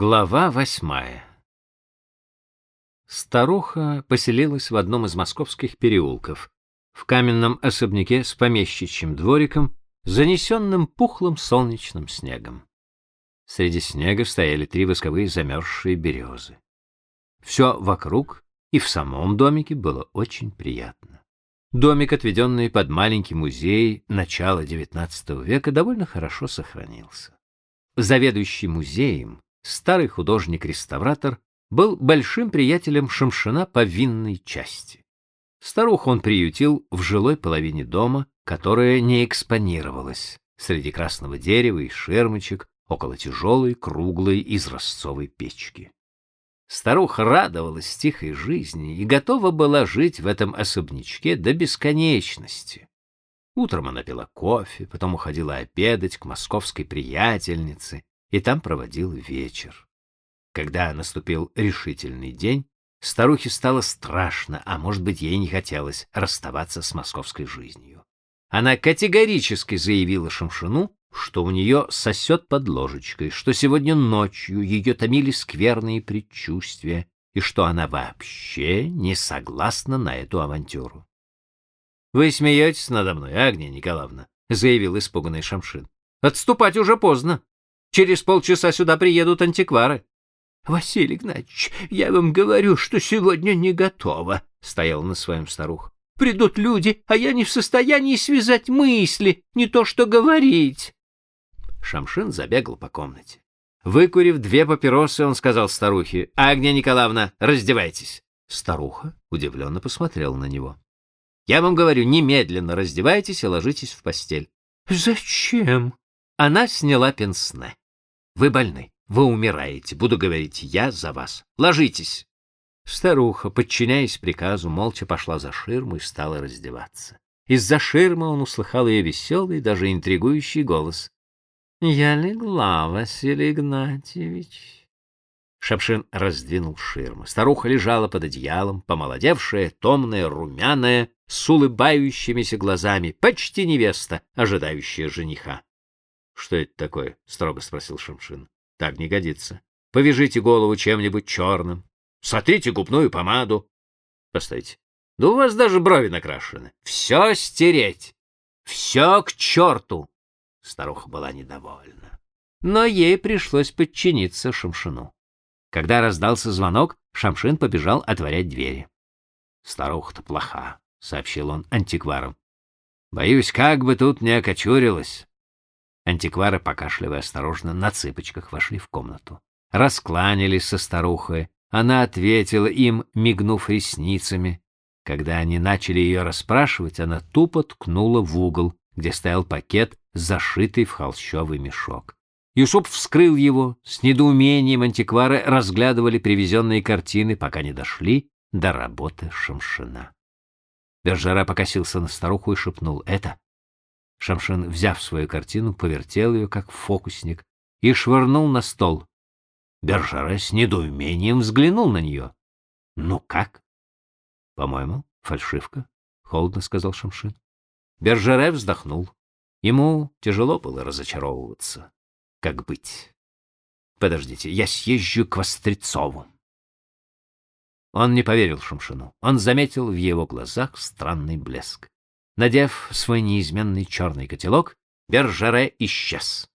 Глава восьмая Старуха поселилась в одном из московских переулков, в каменном особняке с помещичьим двориком, занесенным пухлым солнечным снегом. Среди снега стояли три восковые замерзшие березы. Все вокруг и в самом домике было очень приятно. Домик, отведенный под маленький музей начала XIX века, довольно хорошо сохранился. Заведующий музеем, старый художник-реставратор, был большим приятелем Шамшина по винной части. Старуху он приютил в жилой половине дома, которая не экспонировалась, среди красного дерева и шермочек, около тяжелой круглой изразцовой печки. Старуха радовалась тихой жизни и готова была жить в этом особнячке до бесконечности. Утром она пила кофе, потом уходила обедать к московской приятельнице и там проводила вечер. Когда наступил решительный день, старухе стало страшно, а может быть, ей не хотелось расставаться с московской жизнью. Она категорически заявила Шамшину, что у нее сосет под ложечкой, что сегодня ночью ее томили скверные предчувствия и что она вообще не согласна на эту авантюру. — Вы смеетесь надо мной, Агния Николаевна, — заявил испуганный Шамшин. — Отступать уже поздно. Через полчаса сюда приедут антиквары. — Василий Игнатьевич, я вам говорю, что сегодня не готово, — стоял на своем старух. — Придут люди, а я не в состоянии связать мысли, не то что говорить. Шамшин забегал по комнате. Выкурив две папиросы, он сказал старухе, «Агния Николаевна, раздевайтесь». Старуха удивленно посмотрела на него. «Я вам говорю, немедленно раздевайтесь и ложитесь в постель». «Зачем?» Она сняла пенсне. «Вы больны, вы умираете, буду говорить я за вас. Ложитесь». Старуха, подчиняясь приказу, молча пошла за ширму и стала раздеваться. Из-за ширмы он услыхал ее веселый, даже интригующий голос. Я легла, Василий Игнатьевич. Шапшин раздвинул ширмы. Старуха лежала под одеялом, помолодевшая, томная, румяная, с улыбающимися глазами, почти невеста, ожидающая жениха. — Что это такое? — строго спросил Шамшин. — Так не годится. Повяжите голову чем-нибудь черным, сотрите губную помаду. Постойте, да у вас даже брови накрашены. Все стереть, все к черту. Старуха была недовольна. Но ей пришлось подчиниться Шамшину. Когда раздался звонок, Шамшин побежал отворять двери. «Старуха-то плоха», — сообщил он антикварам. «Боюсь, как бы тут не окочурилась». Антиквары, покашливая осторожно, на цыпочках вошли в комнату. Раскланялись со старухой. Она ответила им, мигнув ресницами. Когда они начали ее расспрашивать, она тупо ткнула в угол, где стоял пакет зашитый в холщовый мешок. Юсуп вскрыл его, с недоумением антиквары разглядывали привезенные картины, пока не дошли до работы Шамшина. Бержера покосился на старуху и шепнул «Это?». Шамшин, взяв свою картину, повертел ее, как фокусник, и швырнул на стол. Бержера с недоумением взглянул на нее. «Ну как?» «По-моему, фальшивка», — холодно сказал Шамшин. Бержере вздохнул. Ему тяжело было разочаровываться. Как быть? Подождите, я съезжу к Вострецову. Он не поверил Шумшину. Он заметил в его глазах странный блеск. Надев свой неизменный черный котелок, Бержере исчез.